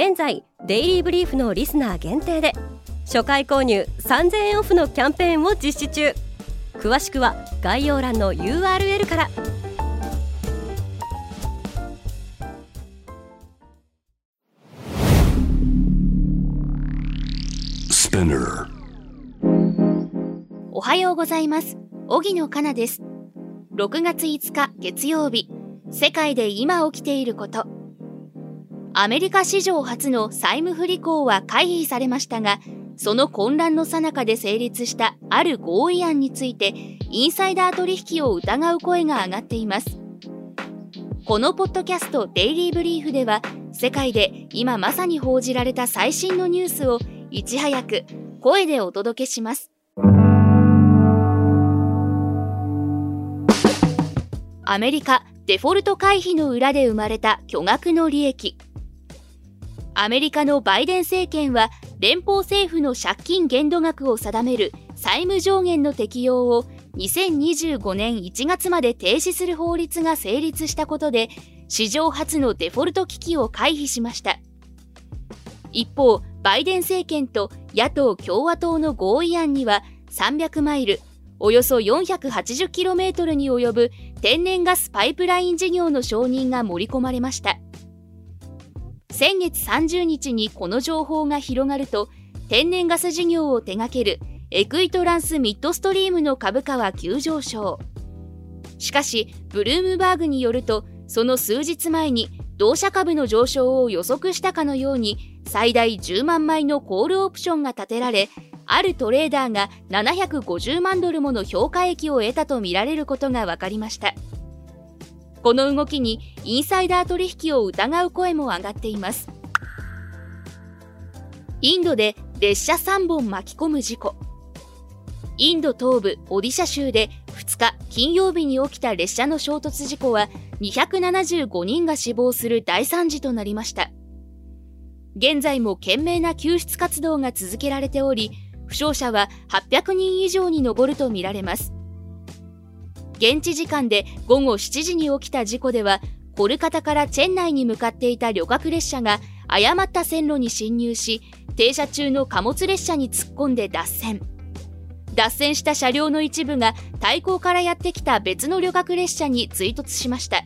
現在デイリーブリーフのリスナー限定で初回購入3000円オフのキャンペーンを実施中。詳しくは概要欄の URL から。おはようございます。荻野かなです。6月5日月曜日。世界で今起きていることアメリカ史上初の債務不履行は回避されましたがその混乱の最中で成立したある合意案についてインサイダー取引を疑う声が上がっています。このポッドキャスト「デイリー・ブリーフ」では世界で今まさに報じられた最新のニュースをいち早く声でお届けします。アメリカデフォルト回避の裏で生まれた巨額の利益。アメリカのバイデン政権は連邦政府の借金限度額を定める債務上限の適用を2025年1月まで停止する法律が成立したことで史上初のデフォルト危機を回避しました。一方バイデン政権と野党・共和党の合意案には300マイルおよそ 480km に及ぶ天然ガスパイプライン事業の承認が盛り込まれました。先月30日にこの情報が広がると天然ガス事業を手掛けるエクイトランスミッドストリームの株価は急上昇。しかしブルームバーグによるとその数日前に同社株の上昇を予測したかのように最大10万枚のコールオプションが立てられあるトレーダーが750万ドルもの評価益を得たとみられることが分かりました。この動きにインサイダー取引を疑う声も上がっています。インドで列車3本巻き込む事故。インド東部オディシャ州で2日金曜日に起きた列車の衝突事故は275人が死亡する大惨事となりました。現在も懸命な救出活動が続けられており負傷者は800人以上に上るとみられます。現地時間で午後7時に起きた事故ではコルカタからチェン内に向かっていた旅客列車が誤った線路に進入し停車中の貨物列車に突っ込んで脱線。脱線した車両の一部が対向からやってきた別の旅客列車に追突しました。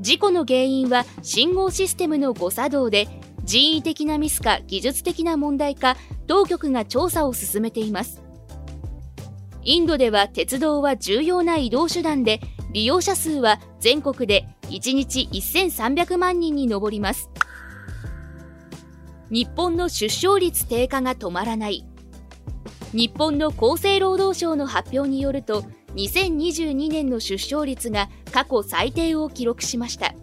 事故の原因は信号システムの誤作動で人為的なミスか技術的な問題か当局が調査を進めています。インドでは鉄道は重要な移動手段で利用者数は全国で1日1300万人に上ります。日本の出生率低下が止まらない。日本の厚生労働省の発表によると2022年の出生率が過去最低を記録しました。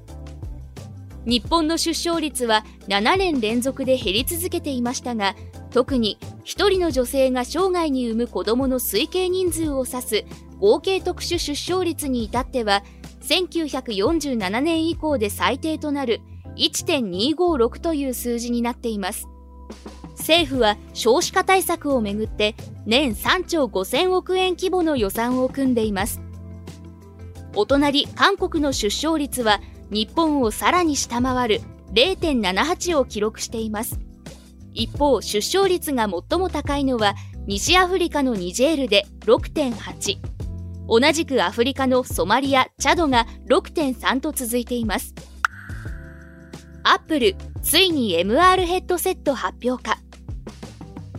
日本の出生率は7年連続で減り続けていましたが特に1人の女性が生涯に産む子どもの推計人数を指す合計特殊出生率に至っては1947年以降で最低となる1.256という数字になっています。政府は少子化対策をめぐって年3兆5000億円規模の予算を組んでいます。お隣韓国の出生率は日本をさらに下回る0.78を記録しています。一方出生率が最も高いのは西アフリカのニジェールで6.8同じくアフリカのソマリアチャドが6.3と続いています。アップルついに MR ヘッドセット発表か。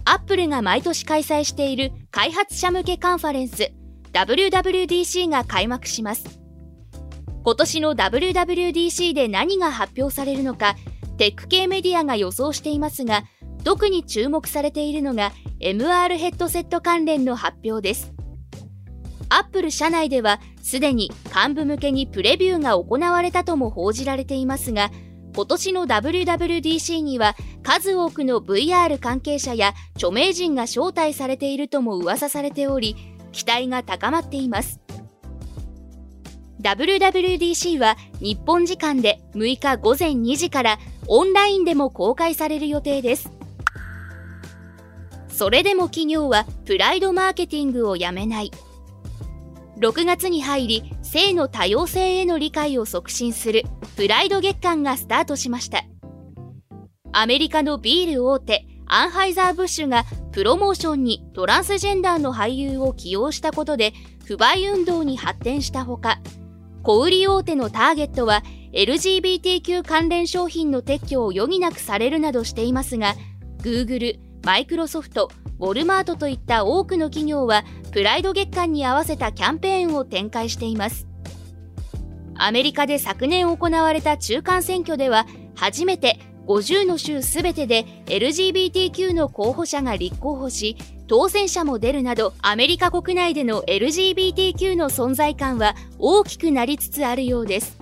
アップルが毎年開催している開発者向けカンファレンス WWDC が開幕します。今年の WWDC で何が発表されるのかテック系メディアが予想していますが特に注目されているのが MR ヘッドセット関連の発表です。アップル社内ではすでに幹部向けにプレビューが行われたとも報じられていますが今年の WWDC には数多くの VR 関係者や著名人が招待されているとも噂されており期待が高まっています。WWDC は日本時間で6日午前2時からオンラインでも公開される予定です。それでも企業はプライドマーケティングをやめない。6月に入り性の多様性への理解を促進するプライド月間がスタートしました。アメリカのビール大手アンハイザー・ブッシュがプロモーションにトランスジェンダーの俳優を起用したことで不買運動に発展したほか小売大手のターゲットは LGBTQ 関連商品の撤去を余儀なくされるなどしていますが Google、マイクロソフト、ウォルマートといった多くの企業はプライド月間に合わせたキャンペーンを展開しています。アメリカで昨年行われた中間選挙では初めて50の州すべてで LGBTQ の候補者が立候補し当選者も出るなどアメリカ国内での LGBTQ の存在感は大きくなりつつあるようです。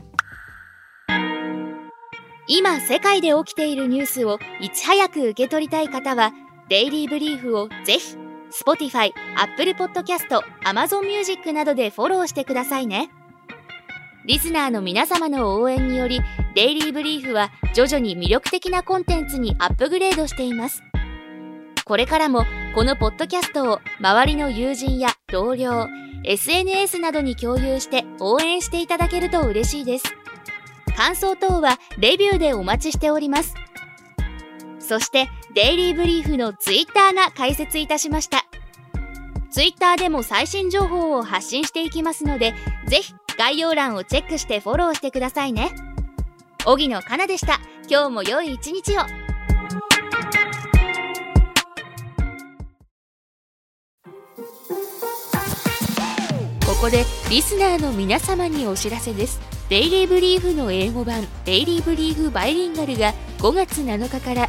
今世界で起きているニュースをいち早く受け取りたい方はデイリーブリーフをぜひ Spotify、Apple Podcast、Amazon Music などでフォローしてくださいね。リスナーの皆様の応援によりデイリーブリーフは徐々に魅力的なコンテンツにアップグレードしています。これからもこのポッドキャストを周りの友人や同僚 SNS などに共有して応援していただけると嬉しいです。感想等はレビューでお待ちしております。そしてデイリーブリーフのツイッターが開設いたしました。ツイッターでも最新情報を発信していきますのでぜひ概要欄をチェックしてフォローしてくださいね。荻野かなでした。今日も良い一日を。ここでリスナーの皆様にお知らせです。デイリーブリーフの英語版デイリーブリーフバイリンガルが5月7日から